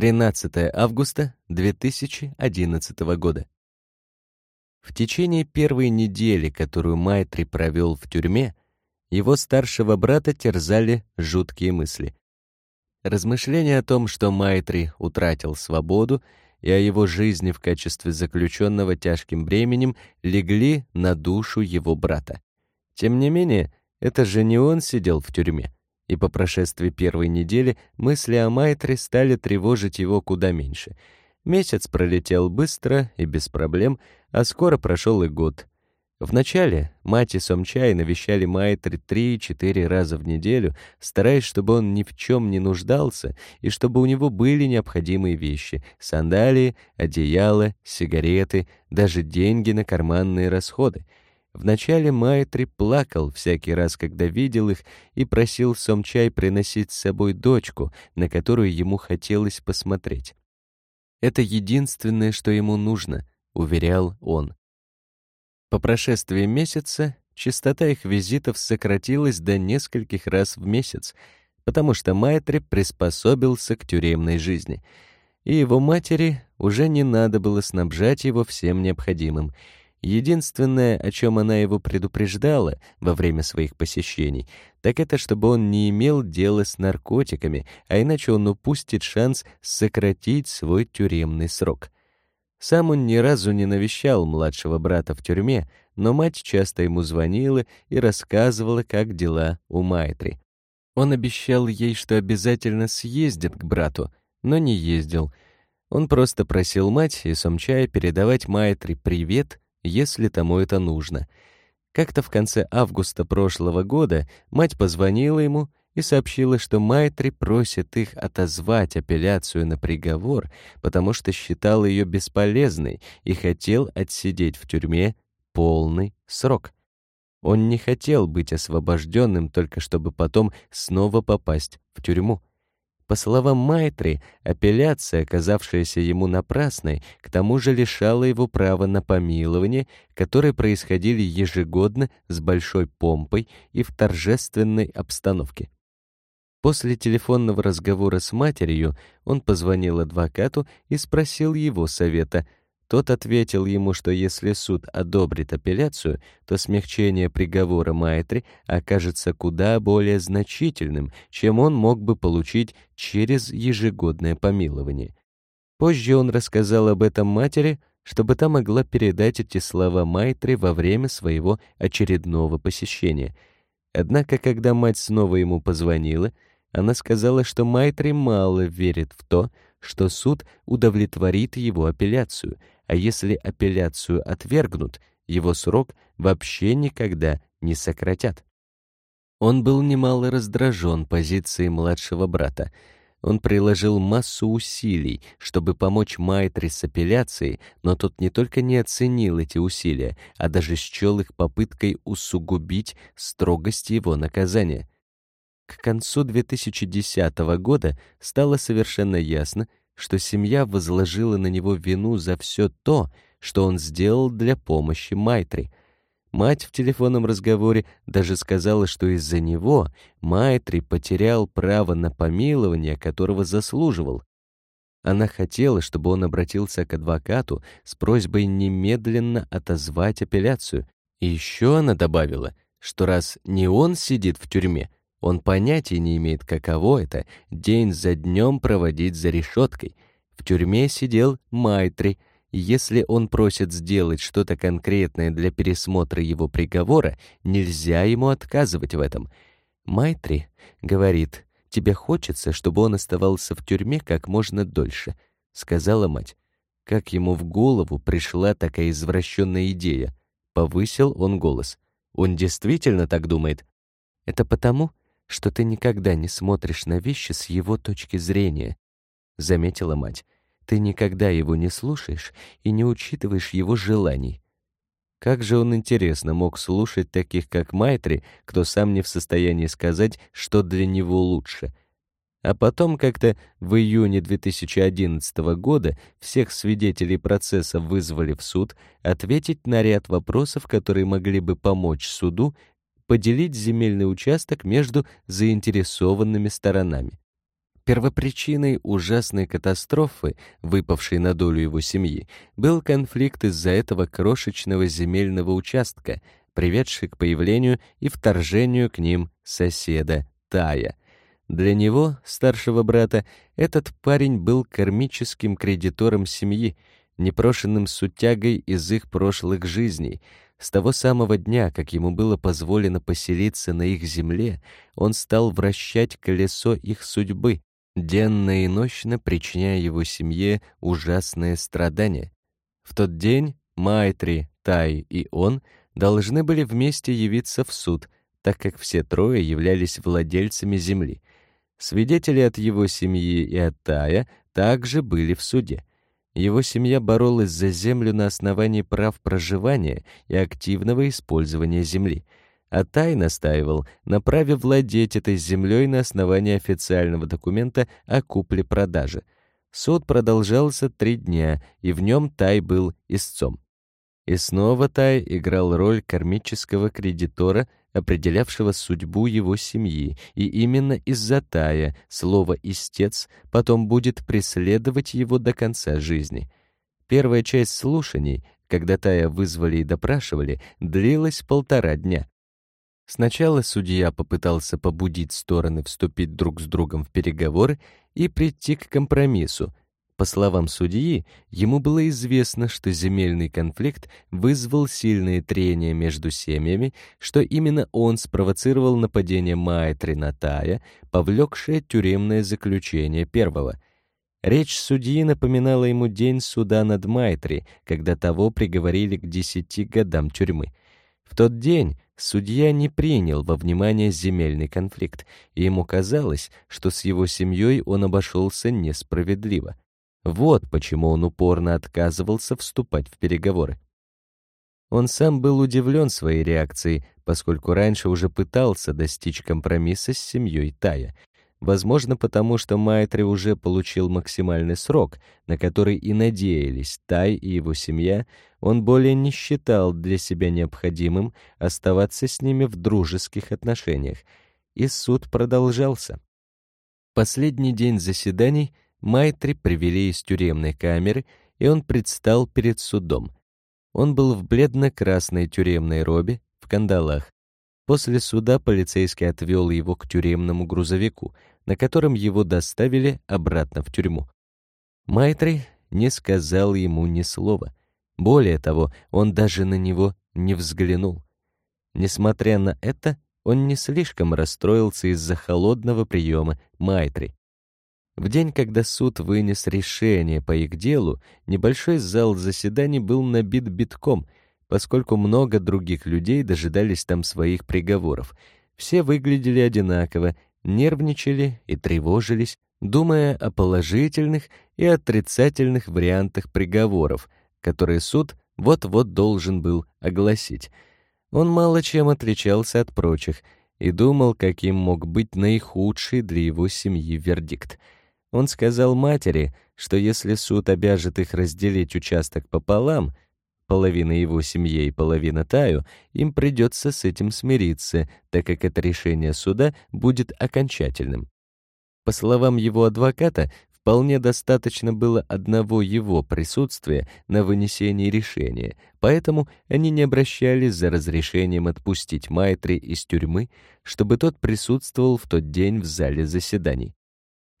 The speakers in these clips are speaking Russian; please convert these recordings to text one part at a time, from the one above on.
13 августа 2011 года. В течение первой недели, которую Майтри провел в тюрьме, его старшего брата терзали жуткие мысли. Размышления о том, что Майтри утратил свободу, и о его жизни в качестве заключенного тяжким бременем легли на душу его брата. Тем не менее, это же не он сидел в тюрьме и по прошествии первой недели мысли о Майтре стали тревожить его куда меньше. Месяц пролетел быстро и без проблем, а скоро прошел и год. Вначале мать и Сомчай навещали Майтри три-четыре раза в неделю, стараясь, чтобы он ни в чем не нуждался и чтобы у него были необходимые вещи — сандалии, одеяло, сигареты, даже деньги на карманные расходы — Вначале Майтри плакал всякий раз, когда видел их, и просил Сомчай приносить с собой дочку, на которую ему хотелось посмотреть. «Это единственное, что ему нужно», — уверял он. По прошествии месяца частота их визитов сократилась до нескольких раз в месяц, потому что Майтри приспособился к тюремной жизни, и его матери уже не надо было снабжать его всем необходимым — Единственное, о чем она его предупреждала во время своих посещений, так это чтобы он не имел дела с наркотиками, а иначе он упустит шанс сократить свой тюремный срок. Сам он ни разу не навещал младшего брата в тюрьме, но мать часто ему звонила и рассказывала, как дела у Майтри. Он обещал ей, что обязательно съездит к брату, но не ездил. Он просто просил мать и Сомчая передавать Майтри привет если тому это нужно. Как-то в конце августа прошлого года мать позвонила ему и сообщила, что Майтри просит их отозвать апелляцию на приговор, потому что считал ее бесполезной и хотел отсидеть в тюрьме полный срок. Он не хотел быть освобожденным только чтобы потом снова попасть в тюрьму. По словам Майтри, апелляция, оказавшаяся ему напрасной, к тому же лишала его права на помилование, которые происходили ежегодно с большой помпой и в торжественной обстановке. После телефонного разговора с матерью он позвонил адвокату и спросил его совета — тот ответил ему, что если суд одобрит апелляцию, то смягчение приговора Майтри окажется куда более значительным, чем он мог бы получить через ежегодное помилование. Позже он рассказал об этом матери, чтобы та могла передать эти слова Майтри во время своего очередного посещения. Однако, когда мать снова ему позвонила, она сказала, что Майтри мало верит в то, что суд удовлетворит его апелляцию, а если апелляцию отвергнут, его срок вообще никогда не сократят. Он был немало раздражен позицией младшего брата. Он приложил массу усилий, чтобы помочь Майтри с апелляцией, но тот не только не оценил эти усилия, а даже счел их попыткой усугубить строгость его наказания. К концу 2010 года стало совершенно ясно, что семья возложила на него вину за все то, что он сделал для помощи Майтри. Мать в телефонном разговоре даже сказала, что из-за него Майтри потерял право на помилование, которого заслуживал. Она хотела, чтобы он обратился к адвокату с просьбой немедленно отозвать апелляцию. И еще она добавила, что раз не он сидит в тюрьме, он понятия не имеет, каково это — день за днем проводить за решеткой. В тюрьме сидел Майтри. Если он просит сделать что-то конкретное для пересмотра его приговора, нельзя ему отказывать в этом. Майтри говорит, тебе хочется, чтобы он оставался в тюрьме как можно дольше, сказала мать. Как ему в голову пришла такая извращенная идея? Повысил он голос. Он действительно так думает? Это потому, что ты никогда не смотришь на вещи с его точки зрения, заметила мать. Ты никогда его не слушаешь и не учитываешь его желаний. Как же он интересно мог слушать таких, как Майтри, кто сам не в состоянии сказать, что для него лучше. А потом как-то в июне 2011 года всех свидетелей процесса вызвали в суд ответить на ряд вопросов, которые могли бы помочь суду поделить земельный участок между заинтересованными сторонами. Первопричиной ужасной катастрофы, выпавшей на долю его семьи, был конфликт из-за этого крошечного земельного участка, приведший к появлению и вторжению к ним соседа Тая. Для него, старшего брата, этот парень был кармическим кредитором семьи, непрошенным сутягой из их прошлых жизней. С того самого дня, как ему было позволено поселиться на их земле, он стал вращать колесо их судьбы, денно и нощно причиняя его семье ужасные страдания. В тот день Майтри, Тай и он должны были вместе явиться в суд, так как все трое являлись владельцами земли. Свидетели от его семьи и от Тая также были в суде. Его семья боролась за землю на основании прав проживания и активного использования земли — а Тай настаивал на праве владеть этой землей на основании официального документа о купле-продаже. Суд продолжался три дня, и в нем Тай был истцом. И снова Тай играл роль кармического кредитора, определявшего судьбу его семьи, и именно из-за Тая слово «истец» потом будет преследовать его до конца жизни. Первая часть слушаний, когда Тая вызвали и допрашивали, длилась полтора дня. Сначала судья попытался побудить стороны вступить друг с другом в переговоры и прийти к компромиссу. По словам судьи, ему было известно, что земельный конфликт вызвал сильные трения между семьями, что именно он спровоцировал нападение Майтри на Тая, повлекшее тюремное заключение первого. Речь судьи напоминала ему день суда над Майтри, когда того приговорили к десяти годам тюрьмы. В тот день Судья не принял во внимание земельный конфликт, и ему казалось, что с его семьей он обошелся несправедливо. Вот почему он упорно отказывался вступать в переговоры. Он сам был удивлен своей реакцией, поскольку раньше уже пытался достичь компромисса с семьей Тая, Возможно, потому что Майтри уже получил максимальный срок, на который и надеялись Тай и его семья, он более не считал для себя необходимым оставаться с ними в дружеских отношениях, и суд продолжался. Последний день заседаний Майтри привели из тюремной камеры, и он предстал перед судом. Он был в бледно-красной тюремной робе, в кандалах. После суда полицейский отвел его к тюремному грузовику — на котором его доставили обратно в тюрьму. Майтри не сказал ему ни слова. Более того, он даже на него не взглянул. Несмотря на это, он не слишком расстроился из-за холодного приема Майтри. В день, когда суд вынес решение по их делу, небольшой зал заседаний был набит битком, поскольку много других людей дожидались там своих приговоров. Все выглядели одинаково, нервничали и тревожились, думая о положительных и отрицательных вариантах приговоров, которые суд вот-вот должен был огласить. Он мало чем отличался от прочих и думал, каким мог быть наихудший для его семьи вердикт. Он сказал матери, что если суд обяжет их разделить участок пополам — половина его семье и половина Таю, им придется с этим смириться, так как это решение суда будет окончательным. По словам его адвоката, вполне достаточно было одного его присутствия на вынесении решения, поэтому они не обращались за разрешением отпустить Майтри из тюрьмы, чтобы тот присутствовал в тот день в зале заседаний.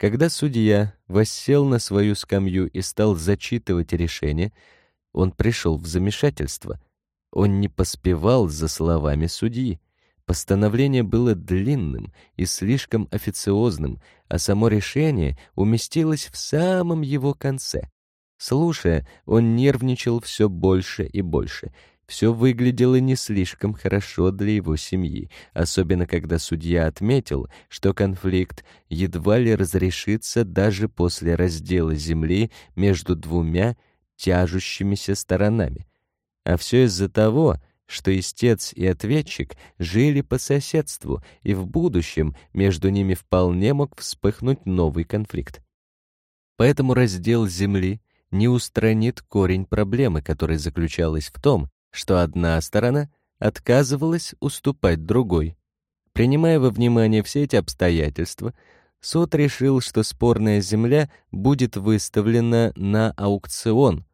Когда судья воссел на свою скамью и стал зачитывать решение, он пришел в замешательство. Он не поспевал за словами судьи. Постановление было длинным и слишком официозным, а само решение уместилось в самом его конце. Слушая, он нервничал все больше и больше. Все выглядело не слишком хорошо для его семьи, особенно когда судья отметил, что конфликт едва ли разрешится даже после раздела земли между двумя тяжущимися сторонами. А все из-за того, что истец и ответчик жили по соседству, и в будущем между ними вполне мог вспыхнуть новый конфликт. Поэтому раздел земли не устранит корень проблемы, которая заключалась в том, что одна сторона отказывалась уступать другой. Принимая во внимание все эти обстоятельства, суд решил, что спорная земля будет выставлена на аукцион,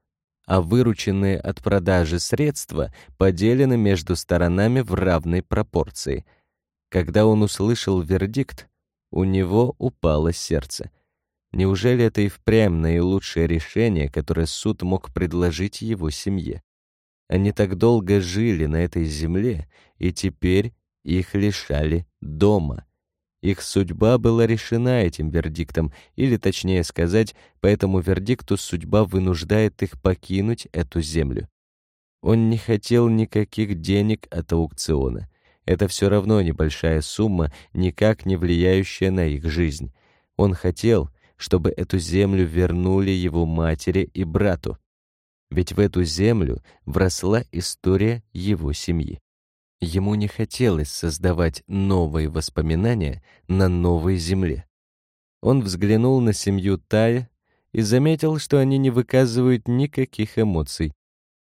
а вырученные от продажи средства поделены между сторонами в равной пропорции. Когда он услышал вердикт, у него упало сердце. Неужели это и впрямь наилучшее решение, которое суд мог предложить его семье? Они так долго жили на этой земле, и теперь их лишали дома. Их судьба была решена этим вердиктом, или, точнее сказать, по этому вердикту судьба вынуждает их покинуть эту землю. Он не хотел никаких денег от аукциона. Это все равно небольшая сумма, никак не влияющая на их жизнь. Он хотел, чтобы эту землю вернули его матери и брату. Ведь в эту землю вросла история его семьи. Ему не хотелось создавать новые воспоминания на новой земле. Он взглянул на семью Тая и заметил, что они не выказывают никаких эмоций.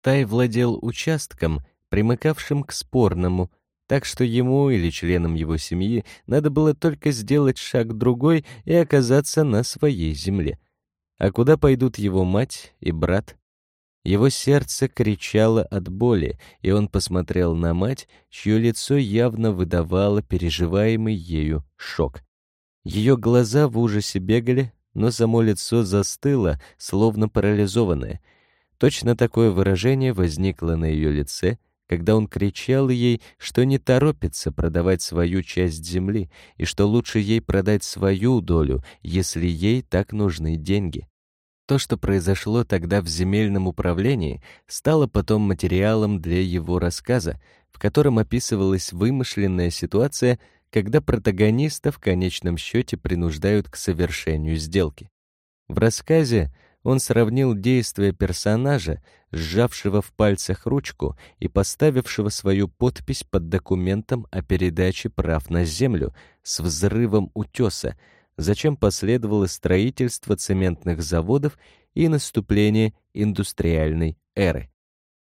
Тай владел участком, примыкавшим к спорному, так что ему или членам его семьи надо было только сделать шаг другой и оказаться на своей земле. А куда пойдут его мать и брат? Его сердце кричало от боли, и он посмотрел на мать, чье лицо явно выдавало переживаемый ею шок. Ее глаза в ужасе бегали, но само лицо застыло, словно парализованное. Точно такое выражение возникло на ее лице, когда он кричал ей, что не торопится продавать свою часть земли и что лучше ей продать свою долю, если ей так нужны деньги. То, что произошло тогда в земельном управлении, стало потом материалом для его рассказа, в котором описывалась вымышленная ситуация, когда протагониста в конечном счете принуждают к совершению сделки. В рассказе он сравнил действия персонажа, сжавшего в пальцах ручку и поставившего свою подпись под документом о передаче прав на землю, с взрывом утеса, зачем последовало строительство цементных заводов и наступление индустриальной эры.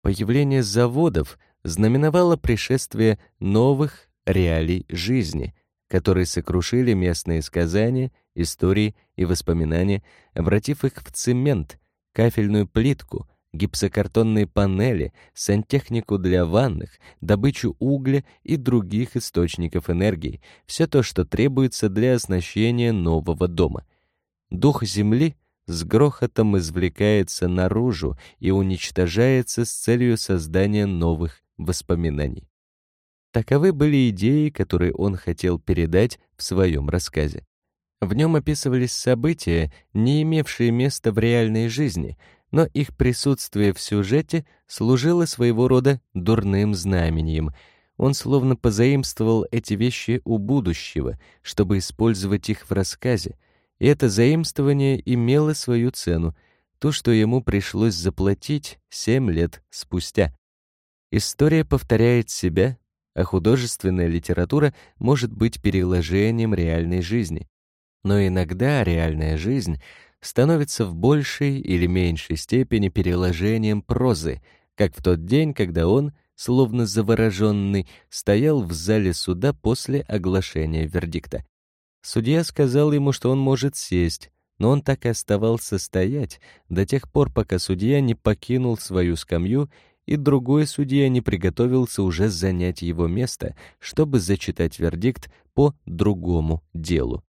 Появление заводов знаменовало пришествие новых реалий жизни, которые сокрушили местные сказания, истории и воспоминания, обратив их в цемент, кафельную плитку, гипсокартонные панели, сантехнику для ванных, добычу угля и других источников энергии, все то, что требуется для оснащения нового дома. Дух Земли с грохотом извлекается наружу и уничтожается с целью создания новых воспоминаний. Таковы были идеи, которые он хотел передать в своем рассказе. В нем описывались события, не имевшие места в реальной жизни, но их присутствие в сюжете служило своего рода дурным знамением. Он словно позаимствовал эти вещи у будущего, чтобы использовать их в рассказе, и это заимствование имело свою цену, то, что ему пришлось заплатить семь лет спустя. История повторяет себя, а художественная литература может быть переложением реальной жизни. Но иногда реальная жизнь становится в большей или меньшей степени переложением прозы, как в тот день, когда он, словно завороженный, стоял в зале суда после оглашения вердикта. Судья сказал ему, что он может сесть, но он так и оставался стоять до тех пор, пока судья не покинул свою скамью и другой судья не приготовился уже занять его место, чтобы зачитать вердикт по другому делу.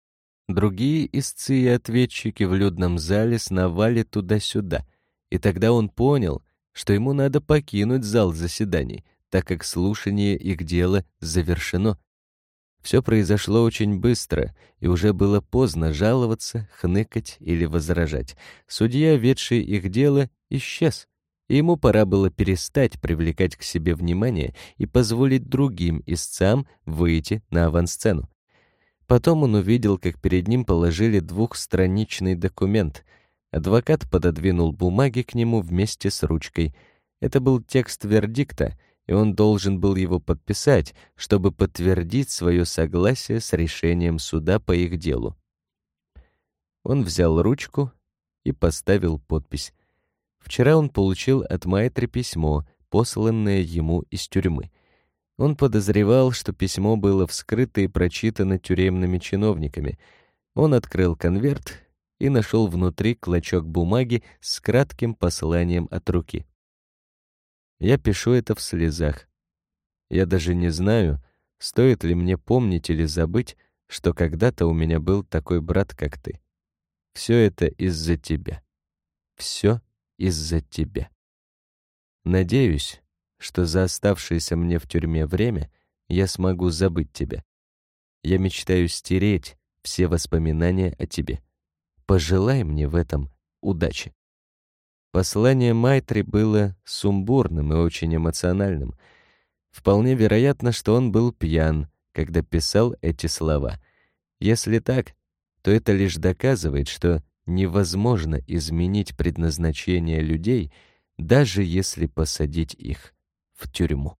Другие истцы и ответчики в людном зале сновали туда-сюда, и тогда он понял, что ему надо покинуть зал заседаний, так как слушание их дела завершено. Все произошло очень быстро, и уже было поздно жаловаться, хныкать или возражать. Судья, ведший их дело, исчез, ему пора было перестать привлекать к себе внимание и позволить другим истцам выйти на авансцену. Потом он увидел, как перед ним положили двухстраничный документ. Адвокат пододвинул бумаги к нему вместе с ручкой. Это был текст вердикта, и он должен был его подписать, чтобы подтвердить свое согласие с решением суда по их делу. Он взял ручку и поставил подпись. Вчера он получил от Майтри письмо, посланное ему из тюрьмы — он подозревал, что письмо было вскрыто и прочитано тюремными чиновниками. Он открыл конверт и нашел внутри клочок бумаги с кратким посланием от руки. Я пишу это в слезах. Я даже не знаю, стоит ли мне помнить или забыть, что когда-то у меня был такой брат, как ты. Все это из-за тебя. Все из-за тебя. Надеюсь, что за оставшееся мне в тюрьме время я смогу забыть тебя. Я мечтаю стереть все воспоминания о тебе. Пожелай мне в этом удачи. Послание Майтри было сумбурным и очень эмоциональным. Вполне вероятно, что он был пьян, когда писал эти слова. Если так, то это лишь доказывает, что невозможно изменить предназначение людей, даже если посадить их в тюрьму.